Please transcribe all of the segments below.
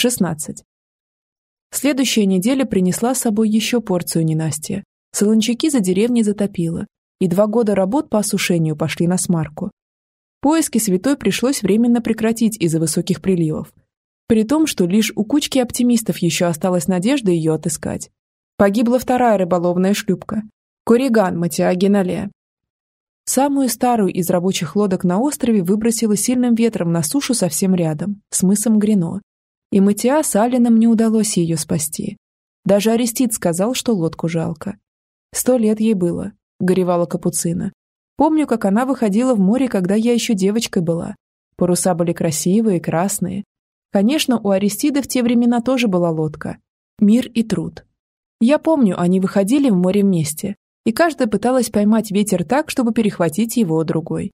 16. Следующая неделя принесла с собой еще порцию ненастья. Солончаки за деревней затопило, и два года работ по осушению пошли на смарку. Поиски святой пришлось временно прекратить из-за высоких приливов. При том, что лишь у кучки оптимистов еще осталась надежда ее отыскать. Погибла вторая рыболовная шлюпка – Кориган Матиагенале. Самую старую из рабочих лодок на острове выбросило сильным ветром на сушу совсем рядом, с мысом Грино. И Матиа с Алином не удалось ее спасти. Даже Арестит сказал, что лодку жалко. Сто лет ей было, горевала Капуцина. Помню, как она выходила в море, когда я еще девочкой была. Паруса были красивые, красные. Конечно, у Аристида в те времена тоже была лодка. Мир и труд. Я помню, они выходили в море вместе, и каждая пыталась поймать ветер так, чтобы перехватить его другой.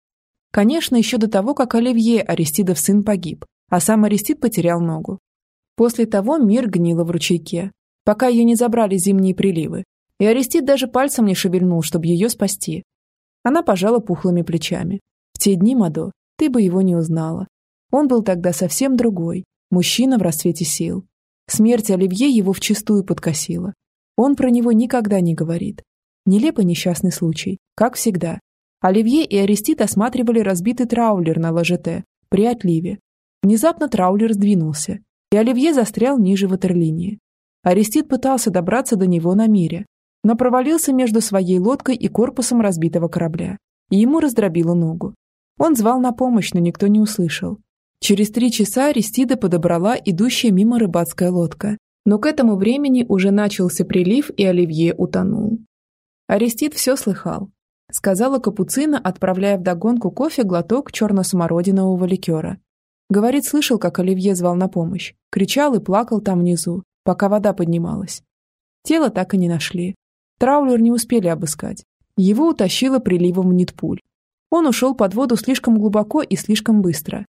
Конечно, еще до того, как Оливье, Аристидов сын, погиб, а сам Аристид потерял ногу. После того мир гнила в ручейке, пока ее не забрали зимние приливы, и Аристид даже пальцем не шевельнул, чтобы ее спасти. Она пожала пухлыми плечами. В те дни, Мадо, ты бы его не узнала. Он был тогда совсем другой, мужчина в расцвете сил. Смерть Оливье его вчистую подкосила. Он про него никогда не говорит. Нелепый несчастный случай, как всегда. Оливье и Арестит осматривали разбитый траулер на ложете при отливе. Внезапно траулер сдвинулся, и Оливье застрял ниже ватерлинии. Арестит пытался добраться до него на мире, но провалился между своей лодкой и корпусом разбитого корабля, и ему раздробило ногу. Он звал на помощь, но никто не услышал. Через три часа Аристида подобрала идущая мимо рыбацкая лодка, но к этому времени уже начался прилив, и Оливье утонул. Арестит все слыхал, сказала Капуцина, отправляя вдогонку кофе глоток черно-смородинового ликера. Говорит, слышал, как Оливье звал на помощь, кричал и плакал там внизу, пока вода поднималась. Тело так и не нашли, Траулер не успели обыскать. Его утащило приливом в Нитпуль. Он ушел под воду слишком глубоко и слишком быстро.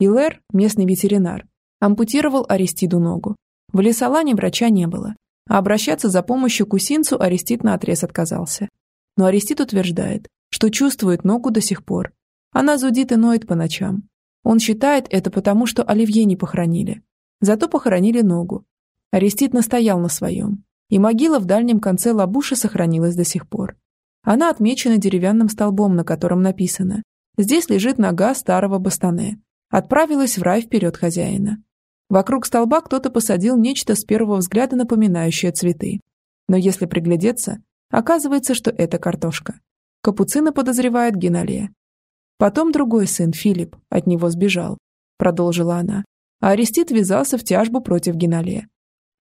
Илэр, местный ветеринар, ампутировал Аристиду ногу. В Лесолане врача не было, а обращаться за помощью к Усинцу Аристид наотрез отказался. Но Аристид утверждает, что чувствует ногу до сих пор. Она зудит и ноет по ночам. Он считает это потому, что Оливье не похоронили. Зато похоронили ногу. Аристид настоял на своем и могила в дальнем конце лабуши сохранилась до сих пор. Она отмечена деревянным столбом, на котором написано «Здесь лежит нога старого бастане. Отправилась в рай вперед хозяина». Вокруг столба кто-то посадил нечто с первого взгляда напоминающее цветы. Но если приглядеться, оказывается, что это картошка. Капуцина подозревает Геналия. Потом другой сын, Филипп, от него сбежал, продолжила она. А Арестит ввязался в тяжбу против Геналия.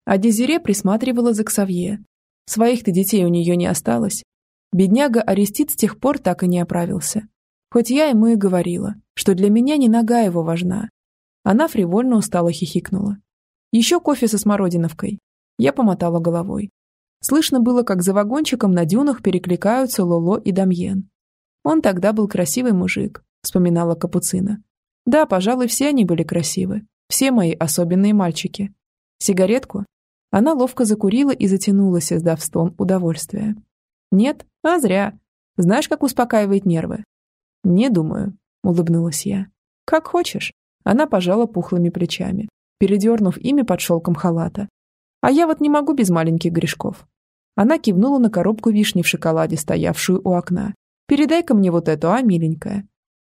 А Дезире присматривала за Ксавье. Своих-то детей у нее не осталось. Бедняга Арестит с тех пор так и не оправился. Хоть я ему и говорила, что для меня не нога его важна. Она фривольно устало хихикнула. Еще кофе со смородиновкой. Я помотала головой. Слышно было, как за вагончиком на дюнах перекликаются Лоло и Дамьен. Он тогда был красивый мужик, вспоминала Капуцина. Да, пожалуй, все они были красивы. Все мои особенные мальчики. Сигаретку? Она ловко закурила и затянулась, издав стон удовольствия. «Нет? А зря. Знаешь, как успокаивает нервы?» «Не думаю», — улыбнулась я. «Как хочешь». Она пожала пухлыми плечами, передернув ими под шелком халата. «А я вот не могу без маленьких грешков». Она кивнула на коробку вишни в шоколаде, стоявшую у окна. «Передай-ка мне вот эту, а, миленькая».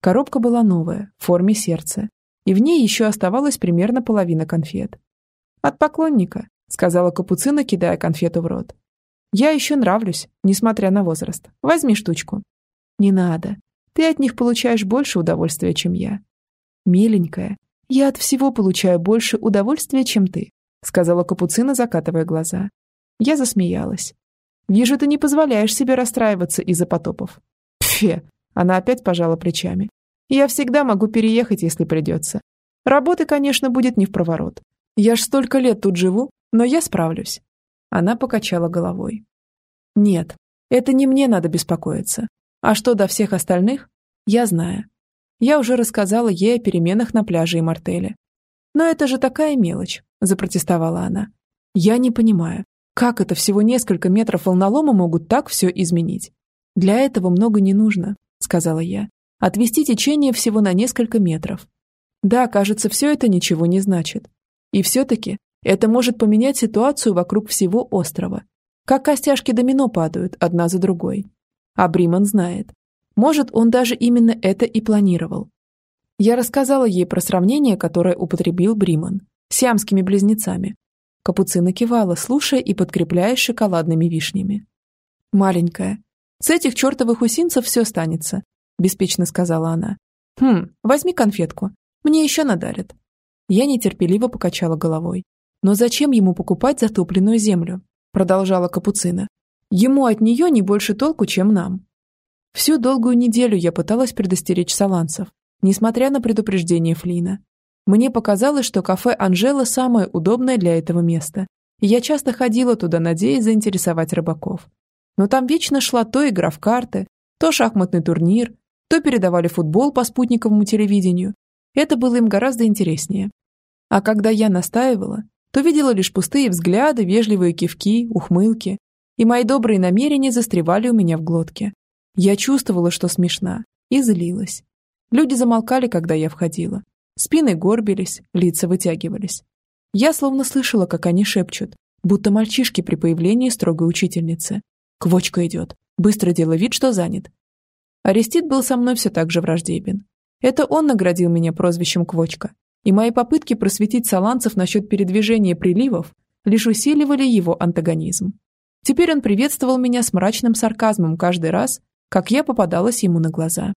Коробка была новая, в форме сердца, и в ней еще оставалась примерно половина конфет. «От поклонника», — сказала Капуцина, кидая конфету в рот. «Я еще нравлюсь, несмотря на возраст. Возьми штучку». «Не надо. Ты от них получаешь больше удовольствия, чем я». «Миленькая, я от всего получаю больше удовольствия, чем ты», — сказала Капуцина, закатывая глаза. Я засмеялась. «Вижу, ты не позволяешь себе расстраиваться из-за потопов». «Пфе!» — она опять пожала плечами. «Я всегда могу переехать, если придется. Работы, конечно, будет не в проворот. Я ж столько лет тут живу, но я справлюсь. Она покачала головой. Нет, это не мне надо беспокоиться. А что до всех остальных? Я знаю. Я уже рассказала ей о переменах на пляже и мартеле. Но это же такая мелочь, запротестовала она. Я не понимаю, как это всего несколько метров волнолома могут так все изменить? Для этого много не нужно, сказала я. Отвести течение всего на несколько метров. Да, кажется, все это ничего не значит. И все-таки это может поменять ситуацию вокруг всего острова. Как костяшки домино падают одна за другой. А Бриман знает. Может, он даже именно это и планировал. Я рассказала ей про сравнение, которое употребил Бриман. С сиамскими близнецами. Капуцина кивала, слушая и подкрепляясь шоколадными вишнями. «Маленькая, с этих чертовых усинцев все останется», – беспечно сказала она. «Хм, возьми конфетку. Мне еще надарят». Я нетерпеливо покачала головой. «Но зачем ему покупать затопленную землю?» – продолжала Капуцина. «Ему от нее не больше толку, чем нам». Всю долгую неделю я пыталась предостеречь саланцев, несмотря на предупреждение Флина. Мне показалось, что кафе «Анжела» самое удобное для этого места, и я часто ходила туда, надеясь заинтересовать рыбаков. Но там вечно шла то игра в карты, то шахматный турнир, то передавали футбол по спутниковому телевидению. Это было им гораздо интереснее. А когда я настаивала, то видела лишь пустые взгляды, вежливые кивки, ухмылки, и мои добрые намерения застревали у меня в глотке. Я чувствовала, что смешна, и злилась. Люди замолкали, когда я входила. Спины горбились, лица вытягивались. Я словно слышала, как они шепчут, будто мальчишки при появлении строгой учительницы. «Квочка идет. Быстро делай вид, что занят». Арестит был со мной все так же враждебен. Это он наградил меня прозвищем Квочка, и мои попытки просветить саланцев насчет передвижения приливов лишь усиливали его антагонизм. Теперь он приветствовал меня с мрачным сарказмом каждый раз, как я попадалась ему на глаза.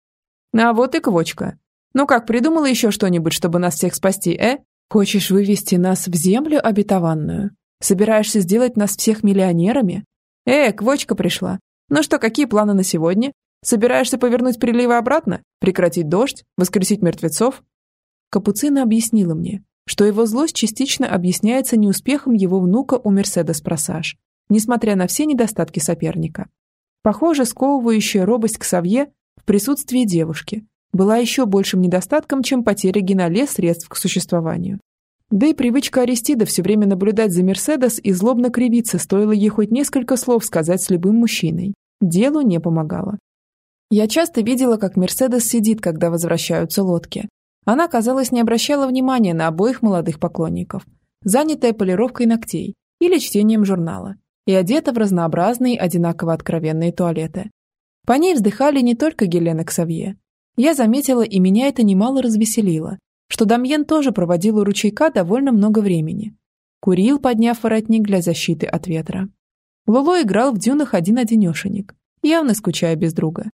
«А вот и квочка. Ну как, придумала еще что-нибудь, чтобы нас всех спасти, э? Хочешь вывести нас в землю обетованную? Собираешься сделать нас всех миллионерами? Э, квочка пришла. Ну что, какие планы на сегодня? Собираешься повернуть приливы обратно? Прекратить дождь? Воскресить мертвецов?» Капуцина объяснила мне, что его злость частично объясняется неуспехом его внука у Мерседес Просаж, несмотря на все недостатки соперника. Похоже, сковывающая робость к Савье в присутствии девушки была еще большим недостатком, чем потеря Генале средств к существованию. Да и привычка Аристида все время наблюдать за Мерседес и злобно кривиться стоило ей хоть несколько слов сказать с любым мужчиной. Делу не помогало. Я часто видела, как Мерседес сидит, когда возвращаются лодки. Она, казалось, не обращала внимания на обоих молодых поклонников, занятая полировкой ногтей или чтением журнала и одета в разнообразные, одинаково откровенные туалеты. По ней вздыхали не только Гелена Ксавье. Я заметила, и меня это немало развеселило, что Дамьен тоже проводил у ручейка довольно много времени. Курил, подняв воротник для защиты от ветра. Лоло играл в дюнах один-одинешенек, явно скучая без друга.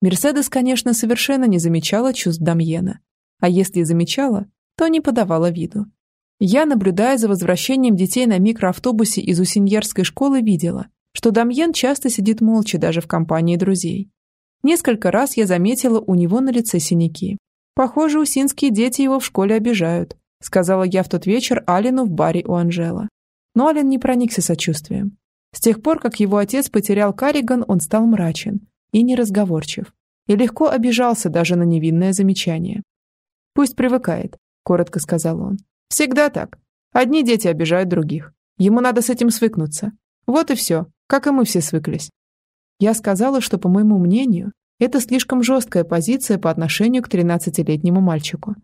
Мерседес, конечно, совершенно не замечала чувств Дамьена, а если замечала, то не подавала виду. Я, наблюдая за возвращением детей на микроавтобусе из Усиньерской школы, видела, что Дамьен часто сидит молча даже в компании друзей. Несколько раз я заметила у него на лице синяки. Похоже, усинские дети его в школе обижают, сказала я в тот вечер Алину в баре у Анжела. Но Алин не проникся сочувствием. С тех пор, как его отец потерял Кариган, он стал мрачен и неразговорчив, и легко обижался даже на невинное замечание. «Пусть привыкает», — коротко сказал он. Всегда так. Одни дети обижают других. Ему надо с этим свыкнуться. Вот и все, как и мы все свыклись. Я сказала, что, по моему мнению, это слишком жесткая позиция по отношению к 13-летнему мальчику.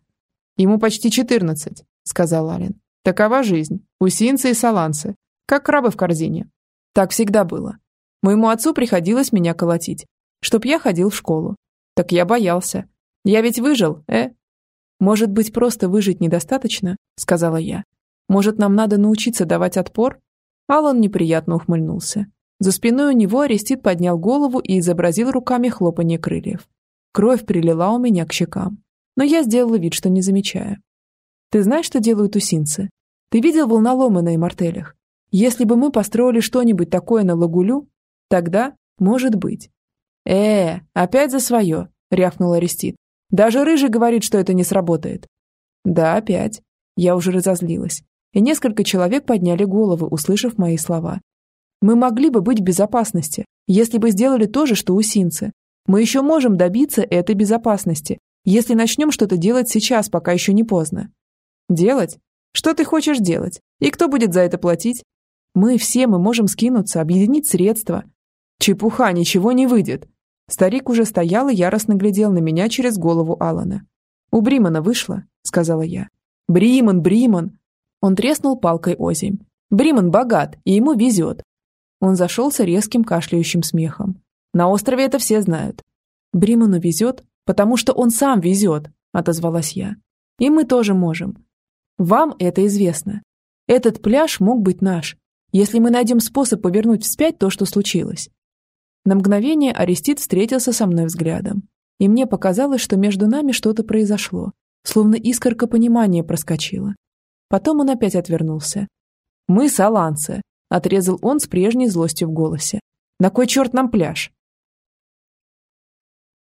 Ему почти 14, сказал Ален. Такова жизнь. Усинцы и саланцы. Как крабы в корзине. Так всегда было. Моему отцу приходилось меня колотить, чтоб я ходил в школу. Так я боялся. Я ведь выжил, э? «Может быть, просто выжить недостаточно?» – сказала я. «Может, нам надо научиться давать отпор?» Алан неприятно ухмыльнулся. За спиной у него Арестит поднял голову и изобразил руками хлопанье крыльев. Кровь прилила у меня к щекам. Но я сделала вид, что не замечаю. «Ты знаешь, что делают усинцы? Ты видел волноломы на имартелях? Если бы мы построили что-нибудь такое на лагулю, тогда, может быть». «Э, опять за свое!» – рявкнул Арестит. Даже Рыжий говорит, что это не сработает. Да, опять. Я уже разозлилась. И несколько человек подняли головы, услышав мои слова. Мы могли бы быть в безопасности, если бы сделали то же, что у Синцы. Мы еще можем добиться этой безопасности, если начнем что-то делать сейчас, пока еще не поздно. Делать? Что ты хочешь делать? И кто будет за это платить? Мы все мы можем скинуться, объединить средства. Чепуха, ничего не выйдет. Старик уже стоял и яростно глядел на меня через голову Алана. «У Бримана вышло», — сказала я. «Бриман, Бриман!» Он треснул палкой озимь. Бриман богат, и ему везет. Он зашелся резким кашляющим смехом. На острове это все знают. Бриману везет, потому что он сам везет, отозвалась я. И мы тоже можем. Вам это известно. Этот пляж мог быть наш, если мы найдем способ повернуть вспять то, что случилось. На мгновение Арестит встретился со мной взглядом, и мне показалось, что между нами что-то произошло, словно искорка понимания проскочила. Потом он опять отвернулся. «Мы саланцы», — отрезал он с прежней злостью в голосе. «На кой черт нам пляж?